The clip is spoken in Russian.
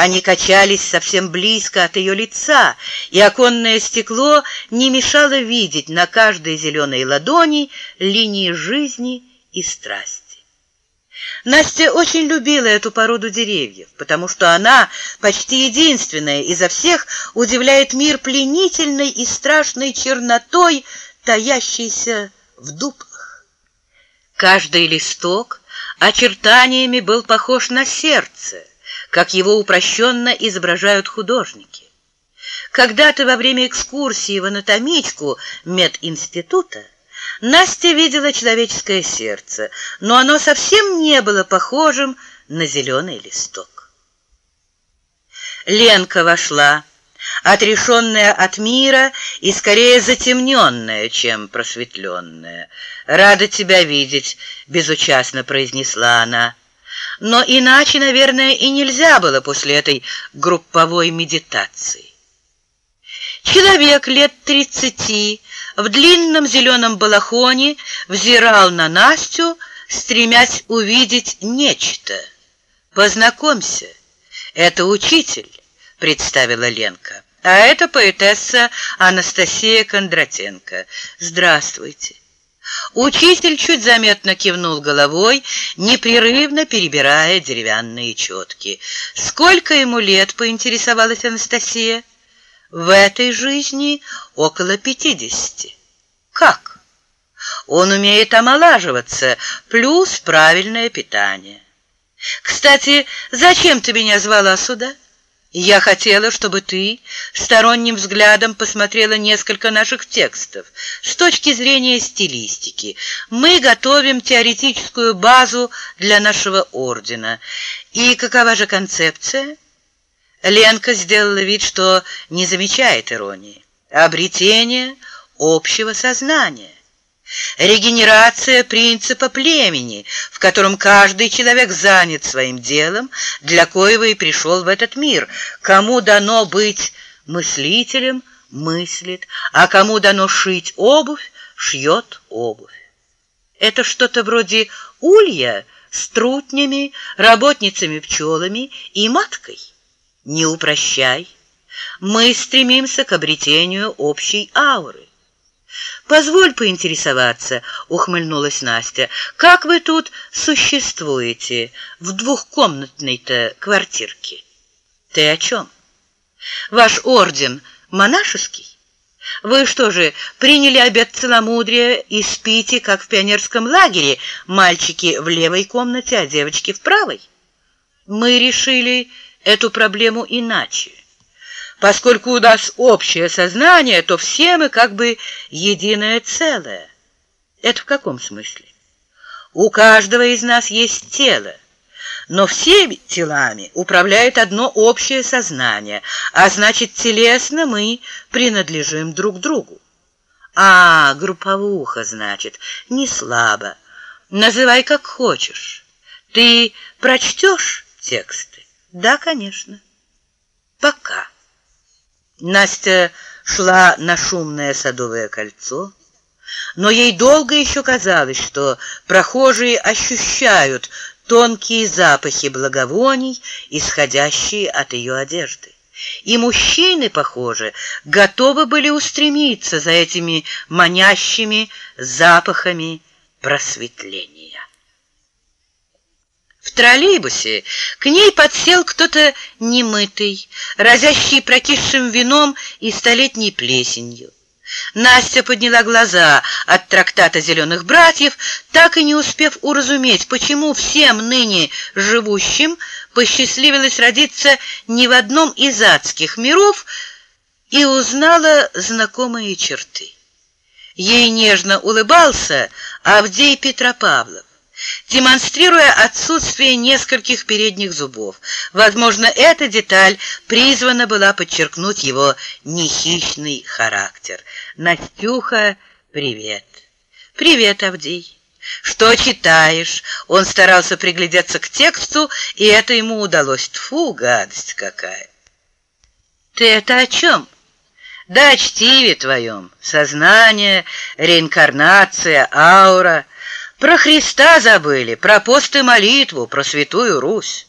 Они качались совсем близко от ее лица, и оконное стекло не мешало видеть на каждой зеленой ладони линии жизни и страсти. Настя очень любила эту породу деревьев, потому что она, почти единственная изо всех, удивляет мир пленительной и страшной чернотой, таящейся в дуплах. Каждый листок очертаниями был похож на сердце, как его упрощенно изображают художники. Когда-то во время экскурсии в анатомичку мединститута Настя видела человеческое сердце, но оно совсем не было похожим на зеленый листок. Ленка вошла, отрешенная от мира и скорее затемненная, чем просветленная. «Рада тебя видеть», — безучастно произнесла она. Но иначе, наверное, и нельзя было после этой групповой медитации. Человек лет тридцати в длинном зеленом балахоне взирал на Настю, стремясь увидеть нечто. «Познакомься, это учитель», — представила Ленка. «А это поэтесса Анастасия Кондратенко. Здравствуйте». Учитель чуть заметно кивнул головой, непрерывно перебирая деревянные четки. «Сколько ему лет?» — поинтересовалась Анастасия. «В этой жизни около пятидесяти». «Как?» «Он умеет омолаживаться, плюс правильное питание». «Кстати, зачем ты меня звала сюда?» Я хотела, чтобы ты сторонним взглядом посмотрела несколько наших текстов с точки зрения стилистики. Мы готовим теоретическую базу для нашего ордена. И какова же концепция? Ленка сделала вид, что не замечает иронии. Обретение общего сознания. Регенерация принципа племени, в котором каждый человек занят своим делом, для коего и пришел в этот мир. Кому дано быть мыслителем, мыслит, а кому дано шить обувь, шьет обувь. Это что-то вроде улья с трутнями, работницами-пчелами и маткой. Не упрощай. Мы стремимся к обретению общей ауры. «Позволь поинтересоваться», — ухмыльнулась Настя, «как вы тут существуете в двухкомнатной-то квартирке?» «Ты о чем?» «Ваш орден монашеский? Вы что же, приняли обет целомудрия и спите, как в пионерском лагере, мальчики в левой комнате, а девочки в правой?» «Мы решили эту проблему иначе». Поскольку у нас общее сознание, то все мы как бы единое целое. Это в каком смысле? У каждого из нас есть тело, но всеми телами управляет одно общее сознание, а значит, телесно мы принадлежим друг другу. А, групповуха, значит, не слабо. Называй как хочешь. Ты прочтешь тексты? Да, конечно. Пока. Настя шла на шумное садовое кольцо, но ей долго еще казалось, что прохожие ощущают тонкие запахи благовоний, исходящие от ее одежды. И мужчины, похоже, готовы были устремиться за этими манящими запахами просветления. В троллейбусе к ней подсел кто-то немытый, разящий прокисшим вином и столетней плесенью. Настя подняла глаза от трактата «Зеленых братьев», так и не успев уразуметь, почему всем ныне живущим посчастливилось родиться не в одном из адских миров, и узнала знакомые черты. Ей нежно улыбался Авдей Петропавлов демонстрируя отсутствие нескольких передних зубов. Возможно, эта деталь призвана была подчеркнуть его нехищный характер. «Настюха, привет!» «Привет, Авдей!» «Что читаешь?» Он старался приглядеться к тексту, и это ему удалось. Тфу, гадость какая! «Ты это о чем?» «Да о чтиве твоем. Сознание, реинкарнация, аура». Про Христа забыли, про пост и молитву, про святую Русь.